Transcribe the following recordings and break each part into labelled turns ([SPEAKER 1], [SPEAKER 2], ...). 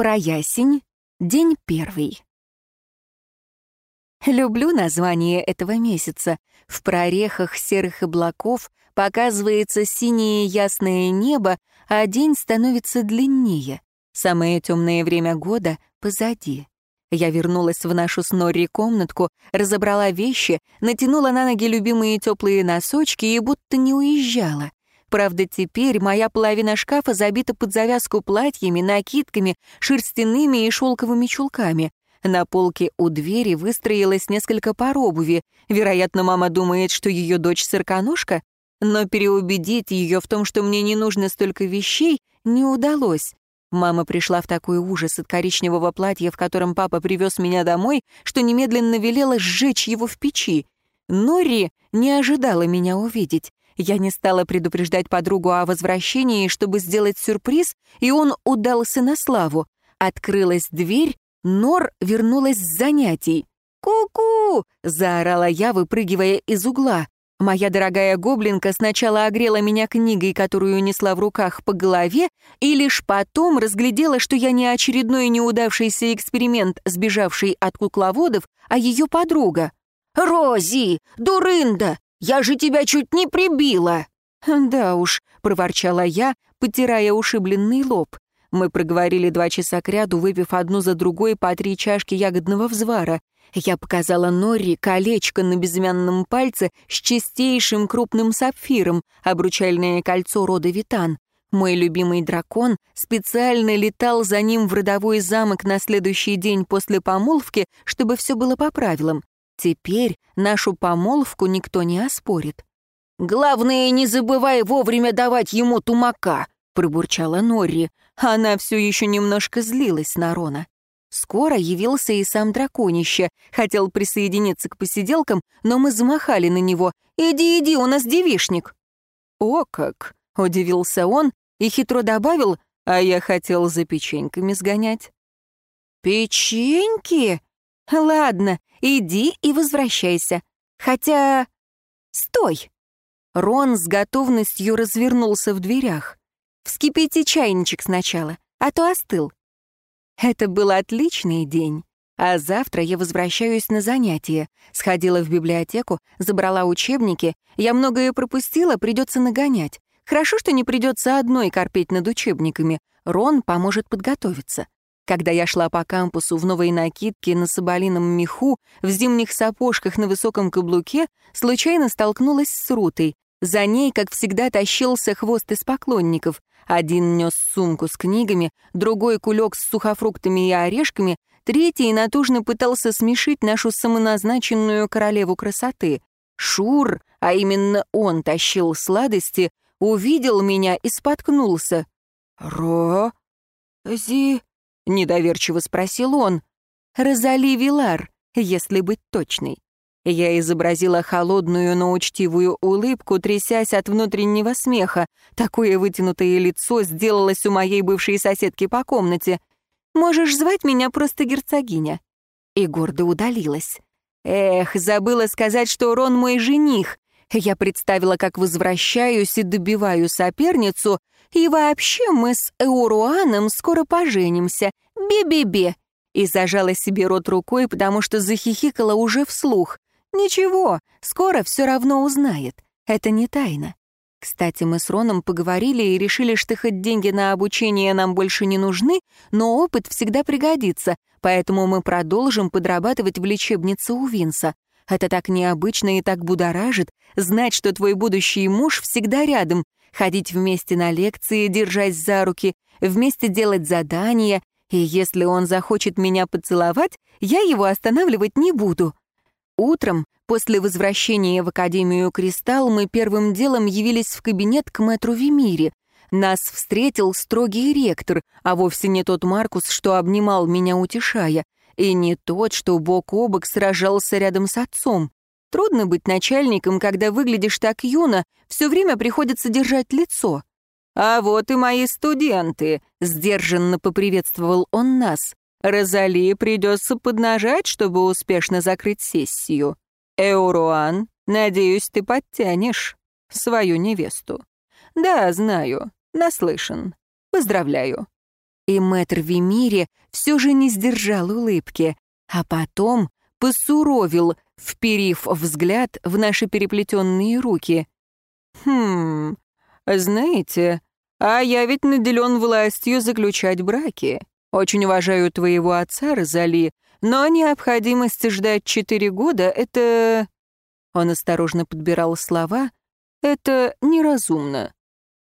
[SPEAKER 1] Про ясень. День первый. Люблю название этого месяца. В прорехах серых облаков показывается синее ясное небо, а день становится длиннее. Самое темное время года позади. Я вернулась в нашу с Норри комнатку, разобрала вещи, натянула на ноги любимые теплые носочки и будто не уезжала. Правда, теперь моя половина шкафа забита под завязку платьями, накидками, шерстяными и шелковыми чулками. На полке у двери выстроилось несколько пар обуви. Вероятно, мама думает, что ее дочь сырконожка, но переубедить ее в том, что мне не нужно столько вещей, не удалось. Мама пришла в такой ужас от коричневого платья, в котором папа привез меня домой, что немедленно велела сжечь его в печи. Нори не ожидала меня увидеть. Я не стала предупреждать подругу о возвращении, чтобы сделать сюрприз, и он удался на славу. Открылась дверь, Нор вернулась с занятий. «Ку-ку!» — заорала я, выпрыгивая из угла. Моя дорогая гоблинка сначала огрела меня книгой, которую несла в руках по голове, и лишь потом разглядела, что я не очередной неудавшийся эксперимент, сбежавший от кукловодов, а ее подруга. «Рози! Дурында! Я же тебя чуть не прибила!» «Да уж», — проворчала я, потирая ушибленный лоб. Мы проговорили два часа кряду, выпив одну за другой по три чашки ягодного взвара. Я показала Норри колечко на безымянном пальце с чистейшим крупным сапфиром, обручальное кольцо рода Витан. Мой любимый дракон специально летал за ним в родовой замок на следующий день после помолвки, чтобы все было по правилам. Теперь нашу помолвку никто не оспорит. «Главное, не забывай вовремя давать ему тумака», — пробурчала Норри. Она все еще немножко злилась на Рона. Скоро явился и сам драконище. Хотел присоединиться к посиделкам, но мы замахали на него. «Иди, иди, у нас девишник». «О как!» — удивился он и хитро добавил, «а я хотел за печеньками сгонять». «Печеньки? Ладно, Иди и возвращайся. Хотя... Стой!» Рон с готовностью развернулся в дверях. «Вскипите чайничек сначала, а то остыл». Это был отличный день. А завтра я возвращаюсь на занятия. Сходила в библиотеку, забрала учебники. Я многое пропустила, придется нагонять. Хорошо, что не придется одной корпеть над учебниками. Рон поможет подготовиться. Когда я шла по кампусу в новой накидке на соболином меху, в зимних сапожках на высоком каблуке, случайно столкнулась с Рутой. За ней, как всегда, тащился хвост из поклонников. Один нес сумку с книгами, другой — кулек с сухофруктами и орешками, третий натужно пытался смешить нашу самоназначенную королеву красоты. Шур, а именно он тащил сладости, увидел меня и споткнулся. «Ро... зи...» — недоверчиво спросил он. «Розали Вилар, если быть точной». Я изобразила холодную, но учтивую улыбку, трясясь от внутреннего смеха. Такое вытянутое лицо сделалось у моей бывшей соседки по комнате. «Можешь звать меня просто герцогиня». И гордо удалилась. Эх, забыла сказать, что Рон мой жених. Я представила, как возвращаюсь и добиваю соперницу, и вообще мы с Эуруаном скоро поженимся. Бе-бе-бе. И зажала себе рот рукой, потому что захихикала уже вслух. Ничего, скоро все равно узнает. Это не тайна. Кстати, мы с Роном поговорили и решили, что хоть деньги на обучение нам больше не нужны, но опыт всегда пригодится, поэтому мы продолжим подрабатывать в лечебнице у Винса. Это так необычно и так будоражит, знать, что твой будущий муж всегда рядом, ходить вместе на лекции, держась за руки, вместе делать задания, и если он захочет меня поцеловать, я его останавливать не буду. Утром, после возвращения в Академию Кристалл, мы первым делом явились в кабинет к мэтру Вимире. Нас встретил строгий ректор, а вовсе не тот Маркус, что обнимал меня, утешая, и не тот, что бок о бок сражался рядом с отцом. Трудно быть начальником, когда выглядишь так юно, все время приходится держать лицо. «А вот и мои студенты», — сдержанно поприветствовал он нас. «Розали придется поднажать, чтобы успешно закрыть сессию. Эуруан, надеюсь, ты подтянешь свою невесту». «Да, знаю, наслышан. Поздравляю». И мэтр Вимири все же не сдержал улыбки, а потом посуровил, вперив взгляд в наши переплетенные руки. «Хм, знаете, а я ведь наделен властью заключать браки. Очень уважаю твоего отца, Розали, но необходимость ждать четыре года — это...» Он осторожно подбирал слова. «Это неразумно».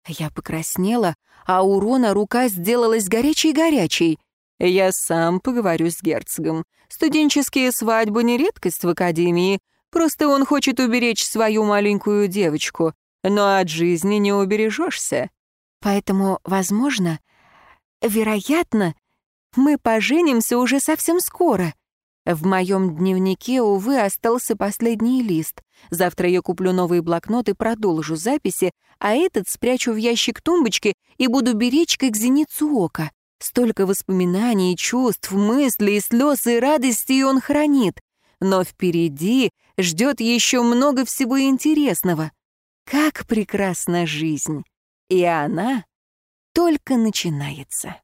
[SPEAKER 1] Я покраснела, а у Рона рука сделалась горячей-горячей. Я сам поговорю с герцогом. Студенческие свадьбы не редкость в академии. Просто он хочет уберечь свою маленькую девочку. Но от жизни не убережешься. Поэтому, возможно, вероятно, мы поженимся уже совсем скоро. В моем дневнике, увы, остался последний лист. Завтра я куплю новый блокнот и продолжу записи, а этот спрячу в ящик тумбочки и буду беречь, как зеницу ока. Столько воспоминаний, чувств, мыслей, слез и радости он хранит. Но впереди ждет еще много всего интересного. Как прекрасна жизнь! И она только начинается.